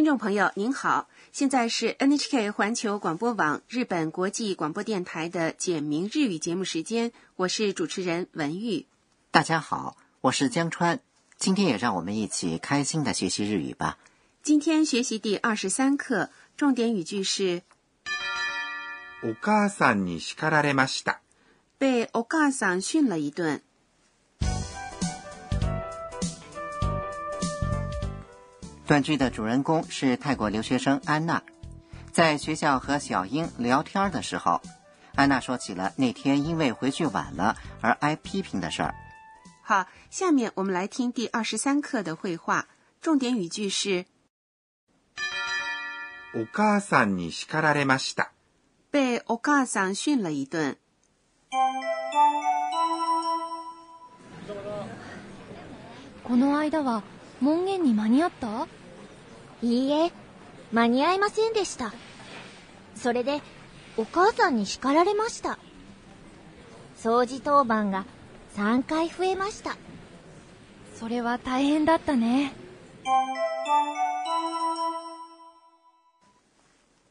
听众朋友您好，现在是 NHK 环球广播网日本国际广播电台的简明日语节目时间，我是主持人文玉。大家好，我是江川，今天也让我们一起开心的学习日语吧。今天学习第二十三课，重点语句是。お母さんに叱られました。被お母さん训了一顿。短剧的主人公是泰国留学生安娜，在学校和小英聊天的时候，安娜说起了那天因为回去晚了而挨批评的事儿。好，下面我们来听第二十三课的绘画，重点语句是：お母さんに叱られました，被お母さん训了一顿。この間はに間に合った？いいえ、間に合いませんでした。それで、お母さんに叱られました。掃除当番が3回増えました。それは大変だったね。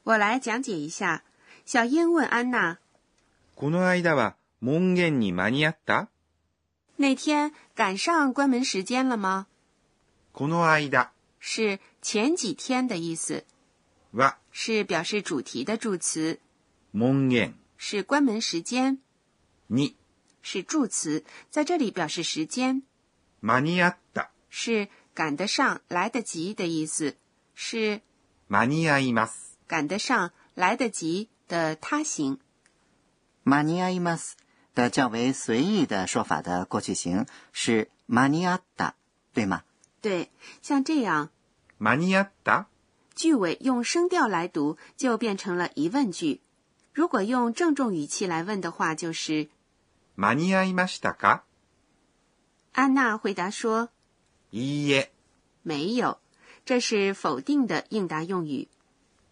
我来讲解一下。小燕问安娜：“この間は門限に間に合った？”那天赶上关门时间了吗？この間是前几天的意思，哇是表示主题的助词，門限是关门时间，你是助词，在这里表示时间，間にあった是赶得上来得及的意思，是間にあります赶得上来得及的他行。間にあります的较为随意的说法的过去形是間にあった，对吗？对，像这样。マ尼亚达。句尾用声调来读，就变成了疑问句。如果用郑重语气来问的话，就是マニアいましたか？安娜回答说：いいえ。没有。这是否定的应答用语。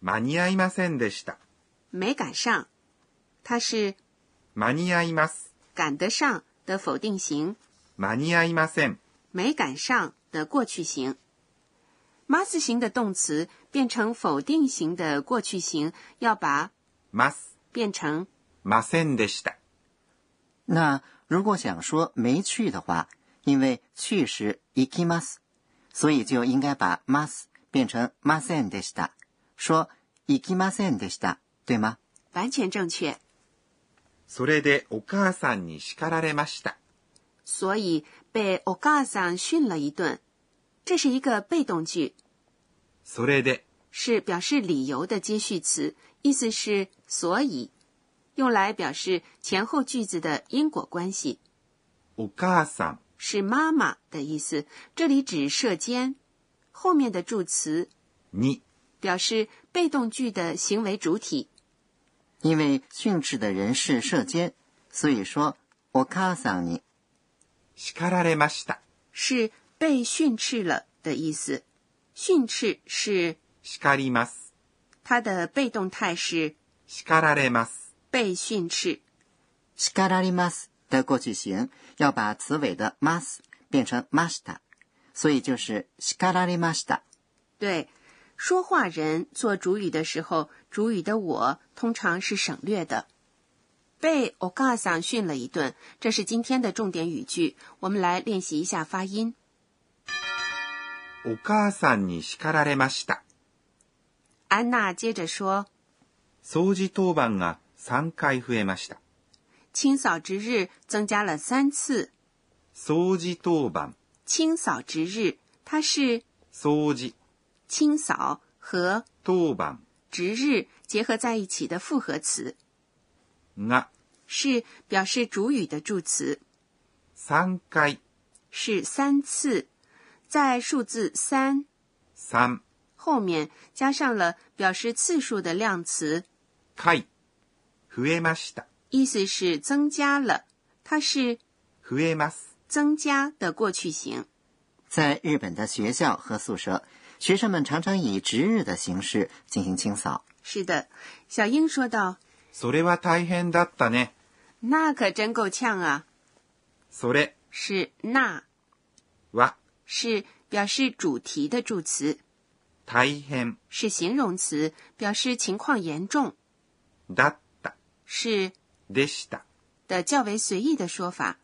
マニアいませんでした。没赶上。它是マニアいます。赶得上的否定型。“マニアいません。没赶上的过去型。mas 型的动词变成否定型的过去型，要把 mas 变成 masen d e s t 那如果想说没去的话，因为去时 ikimas，所以就应该把 mas 变成 masen d e s t 说 ikimasen d e s t 对吗？完全正确。それでお母さんに叱られました。所以被我家长训了一顿。这是一个被动句，是表示理由的接续词，意思是所以，用来表示前后句子的因果关系。おかさ是妈妈的意思，这里指涉尖。后面的助词你表示被动句的行为主体，因为训斥的人是涉尖，所以说我カサ你。シカラレマシタ是。被训斥了的意思，训斥是しります，它的被动态是られます。被训斥られます的过去形要把词尾的 m u s 变成 m a s d 所以就是ら对，说话人做主语的时候，主语的我通常是省略的。被オガさ训了一顿，这是今天的重点语句，我们来练习一下发音。お母さんに叱られました。安娜接着说：“掃除当番が三回増えました。”清扫值日增加了三次。掃除当番。清扫值日，它是掃除清扫和當番值日结合在一起的复合词。は是表示主语的助词。三回是三次。在数字三三后面加上了表示次数的量词，か増えました。意思是增加了，它是増えます增加的过去形。在日本的学校和宿舍，学生们常常以值日的形式进行清扫。是的，小英说道：“それは大変だったね。”那可真够呛啊！それ，是那，哇。是表示主题的助词，大変是形容词，表示情况严重。だった是でした的较为随意的说法。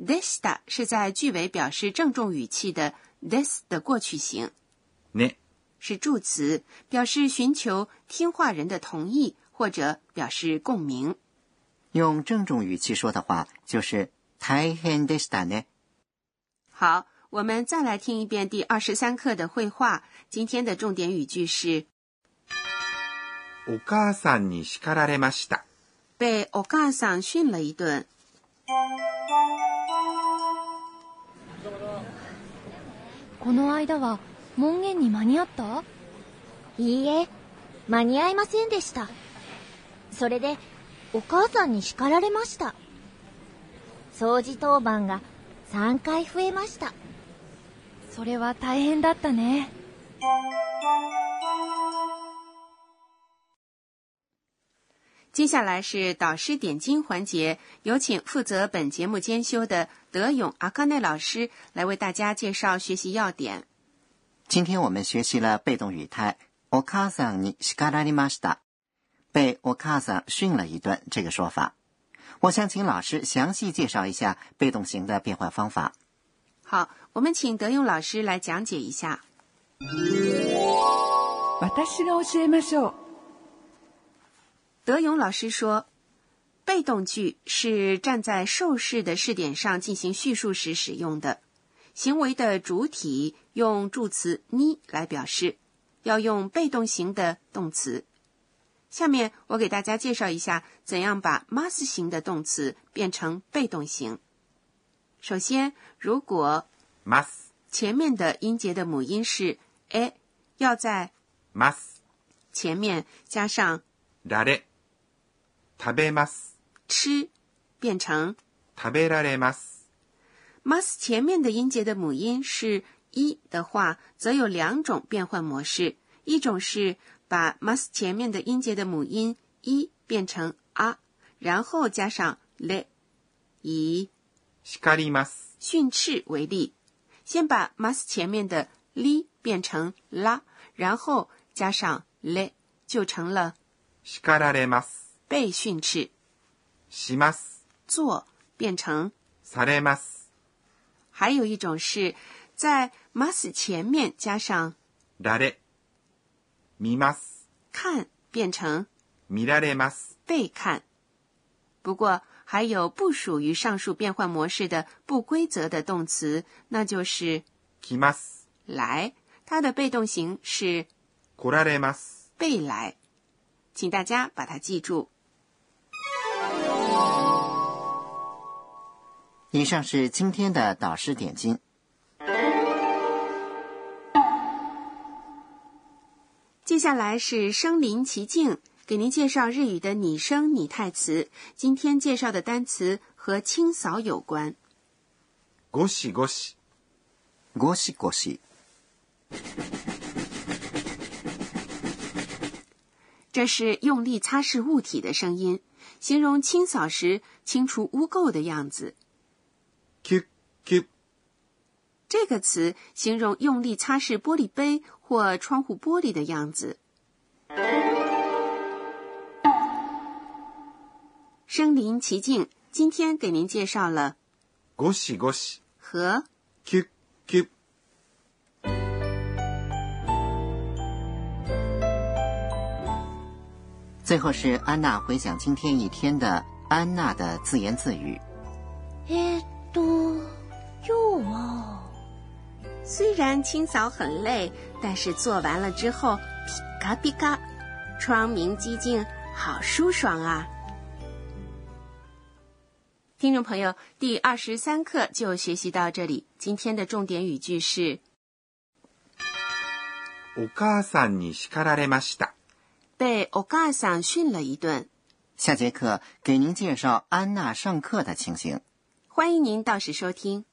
でした是在句尾表示郑重语气的で i s 的过去形。ね是助词，表示寻求听话人的同意或者表示共鸣。用郑重语气说的话就是大変でしたね。好。我们再来听一遍第二十三课的绘画。今天的重点语句是：被お母さんに叱られました。被お母さん训了一顿。この間は文言に間に合った？いいえ、間に合いませんでした。それでお母さんに叱られました。掃除当番が三回増えました。それは大変だったね。接下来是导师点睛环节，有请负责本节目监修的德勇阿卡奈老师来为大家介绍学习要点。今天我们学习了被动语态，おかさんに叱られました。被我卡桑训了一顿，这个说法，我想请老师详细介绍一下被动型的变换方法。好，我们请德勇老师来讲解一下。私が教えましょう。德勇老师说，被动句是站在受试的试点上进行叙述时使用的，行为的主体用助词に来表示，要用被动型的动词。下面我给大家介绍一下怎样把 m s s 型的动词变成被动型。首先，如果 mas 前面的音节的母音是 a，要在 mas 前面加上 a ら e 食べます吃变成食べられます。mas 前面的音节的母音是一的话，则有两种变换模式：一种是把 mas 前面的音节的母音一变成あ，然后加上 le，以训斥为例，先把 mas 前面的 li 变成 la，然后加上 le 就成了。被训斥。做变成。还有一种是在 mas 前面加上。看变成。被看，不过。还有不属于上述变换模式的不规则的动词，那就是ます来，它的被动形是られます被来，请大家把它记住。以上是今天的导师点睛，接下来是身临其境。给您介绍日语的拟声拟态词。今天介绍的单词和清扫有关。ゴシゴシ、ゴシゴシ。这是用力擦拭物体的声音，形容清扫时清除污垢的样子。キ这个词形容用力擦拭玻璃杯或窗户玻璃的样子。身临其境，今天给您介绍了“ゴシゴシ”和“キュキュ”。最后是安娜回想今天一天的安娜的自言自语：“えっ哟虽然清扫很累，但是做完了之后，皮カ皮カ、窗明几净，好舒爽啊。”听众朋友，第二十三课就学习到这里。今天的重点语句是：被奥卡桑训了一顿。下节课给您介绍安娜上课的情形。欢迎您到时收听。